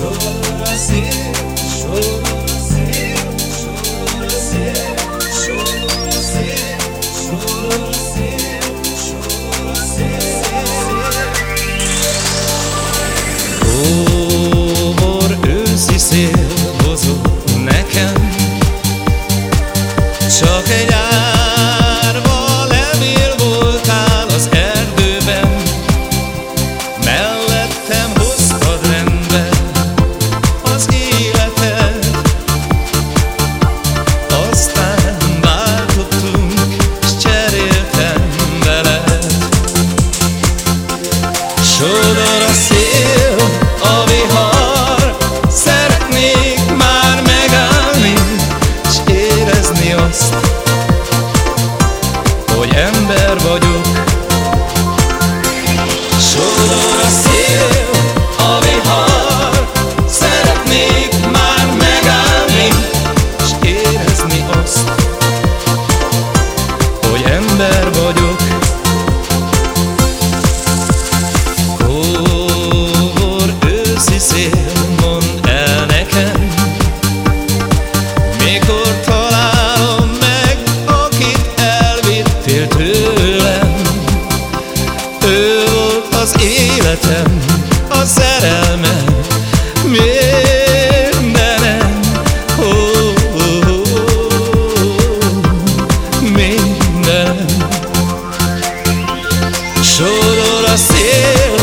Chora, sim. életem, a szerelmem Mindenem, ó, ó, ó, mindenem Sodor a szél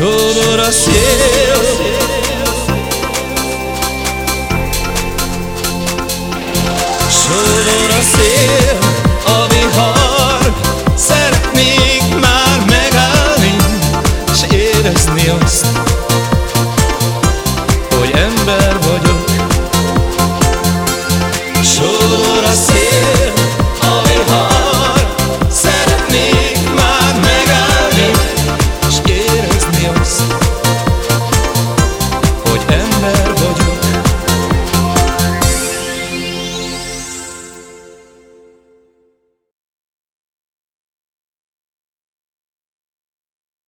Csónor a szél Csónor a szél A vihar. Szeretnék már megállni S érezni azt